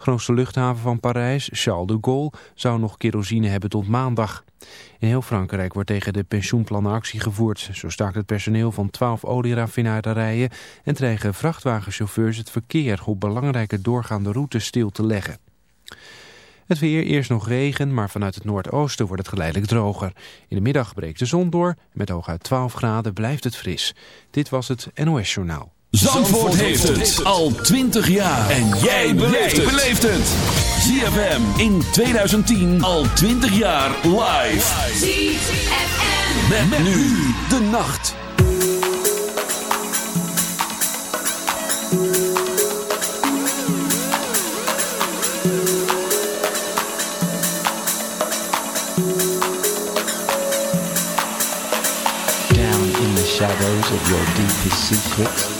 Grootste luchthaven van Parijs, Charles de Gaulle, zou nog kerosine hebben tot maandag. In heel Frankrijk wordt tegen de pensioenplannen actie gevoerd. Zo staakt het personeel van 12 olieraffinaderijen en dreigen vrachtwagenchauffeurs het verkeer op belangrijke doorgaande routes stil te leggen. Het weer, eerst nog regen, maar vanuit het noordoosten wordt het geleidelijk droger. In de middag breekt de zon door. Met hooguit 12 graden blijft het fris. Dit was het NOS Journaal. Zandvoort, heeft het al 20 jaar. En jij beleeft het. ZFM in 2010 al 20 jaar live. ZFM. Met, nu de nacht. Down in the shadows of your deepest secrets.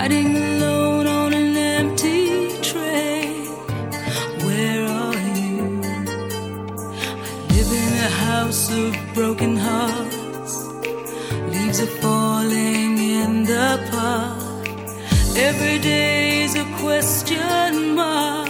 riding alone on an empty train. Where are you? I live in a house of broken hearts, leaves are falling in the park. Every day is a question mark.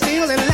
Beg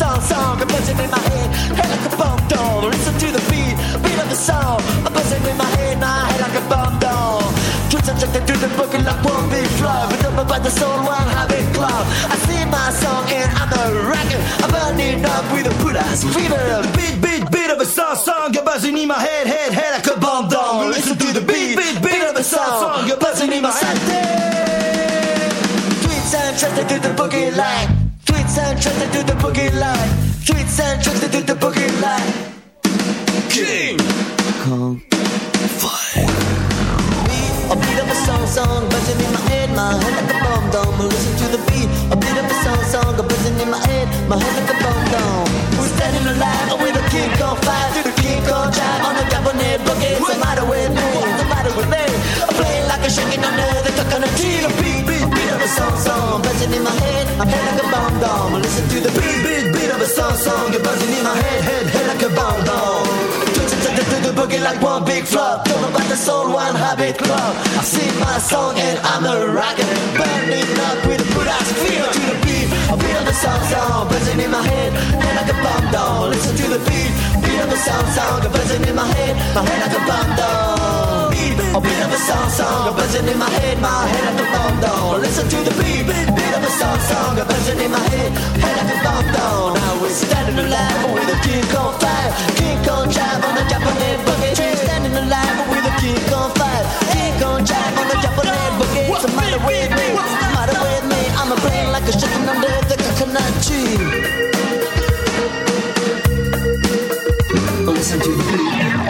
Song, song, a buzzing in my head, head like a bomb down. Listen to the beat, beat of the song, a buzzing in my head, my head like a bomb. Twist and check to the book like one big flow, but up by the soul, one habit club. I sing my song and I'm a rocker, I'm burning up with a put ass fever. Beat, beat, beat of a song, song, a buzzing in my head, head, head like a bomb down. Listen to the beat, beat, beat of the song, song, a buzzing in my head. And tricks to the boogie line. Tweets and tricks to the boogie line. Tweets and tricks to the boogie line. King. A beat of a song, song, buzzing in my head, my head like a bomb dome. Listen to the beat. A beat of a song, song, buzzing in my head, my head like a bomb dome. We're standing alive with a king on fire, through the king on drive on the cabinet boogie. What's the matter with me? What's the matter with me? I'm playing like a shaking under the coconut tree. Song, song, buzzing in my head, my head like a bomb dome. Listen to the beat, beat, beat of a song, song, you're buzzing in my head, head, head like a bomb dome. To the boogie like one big flop. Don't know about the soul, one habit club. I sing my song and I'm a rocker. Burning up with a good ass feel to the beat. A beat of the song song, buzzing in my head, head like a bomb down. Listen to the beat, beat of the song song, buzzing in my head, my head like a bomb down buzzing in my head, my head like a bomb down. Listen to the beat, beat, beat of a song, song, a buzzing in my head, head like a bomb down. Now we're standing alive with a kick on fire, kick on jive on Japanese standing alive with a kick on fire, kick on jive on Japanese. What's the matter with me? What's the matter with me? I'm a brain like a chicken under the coconut tree. Listen to the beat.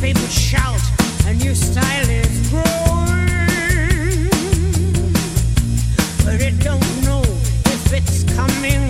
people shout, a new style is growing. But it don't know if it's coming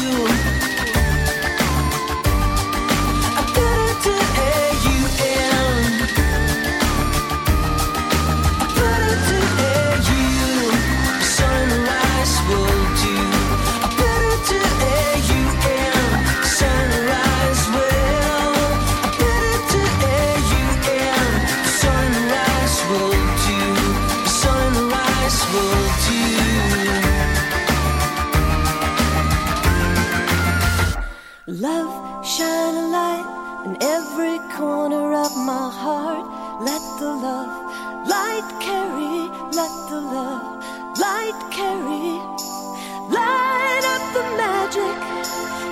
Let the love light carry, let the love light carry. Light up the magic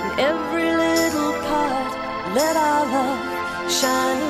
in every little part. Let our love shine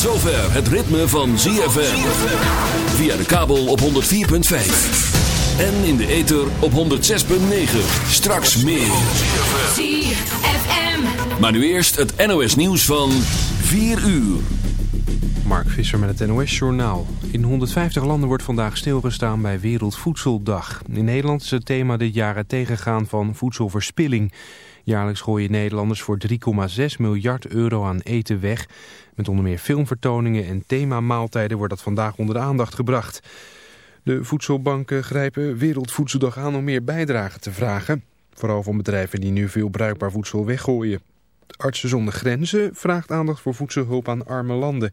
Tot zover het ritme van ZFM. Via de kabel op 104.5. En in de ether op 106.9. Straks meer. ZFM. Maar nu eerst het NOS nieuws van 4 uur. Mark Visser met het NOS-journaal. In 150 landen wordt vandaag stilgestaan bij Wereldvoedseldag. In Nederland is het thema dit jaar het tegengaan van voedselverspilling. Jaarlijks gooien Nederlanders voor 3,6 miljard euro aan eten weg. Met onder meer filmvertoningen en themamaaltijden wordt dat vandaag onder de aandacht gebracht. De voedselbanken grijpen Wereldvoedseldag aan om meer bijdrage te vragen. Vooral van bedrijven die nu veel bruikbaar voedsel weggooien. Artsen zonder Grenzen vraagt aandacht voor voedselhulp aan arme landen.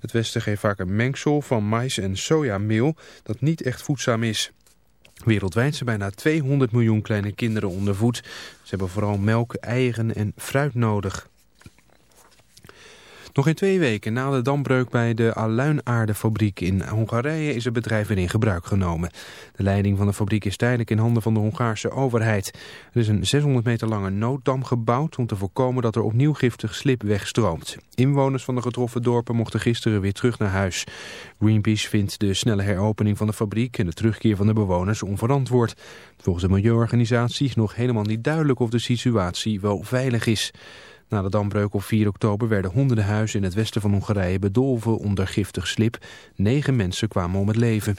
Het Westen geeft vaak een mengsel van mais en sojameel dat niet echt voedzaam is. Wereldwijd zijn bijna 200 miljoen kleine kinderen onder voed. Ze hebben vooral melk, eieren en fruit nodig. Nog in twee weken na de dambreuk bij de aluinaardefabriek in Hongarije is het bedrijf weer in gebruik genomen. De leiding van de fabriek is tijdelijk in handen van de Hongaarse overheid. Er is een 600 meter lange nooddam gebouwd om te voorkomen dat er opnieuw giftig slip wegstroomt. Inwoners van de getroffen dorpen mochten gisteren weer terug naar huis. Greenpeace vindt de snelle heropening van de fabriek en de terugkeer van de bewoners onverantwoord. Volgens de milieuorganisatie is nog helemaal niet duidelijk of de situatie wel veilig is. Na de dambreuk op 4 oktober werden honderden huizen in het westen van Hongarije bedolven onder giftig slip. Negen mensen kwamen om het leven.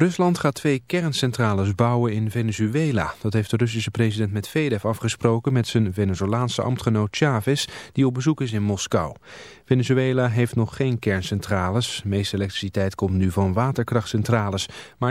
Rusland gaat twee kerncentrales bouwen in Venezuela. Dat heeft de Russische president Medvedev afgesproken met zijn Venezolaanse ambtgenoot Chavez, die op bezoek is in Moskou. Venezuela heeft nog geen kerncentrales. De meeste elektriciteit komt nu van waterkrachtcentrales. Maar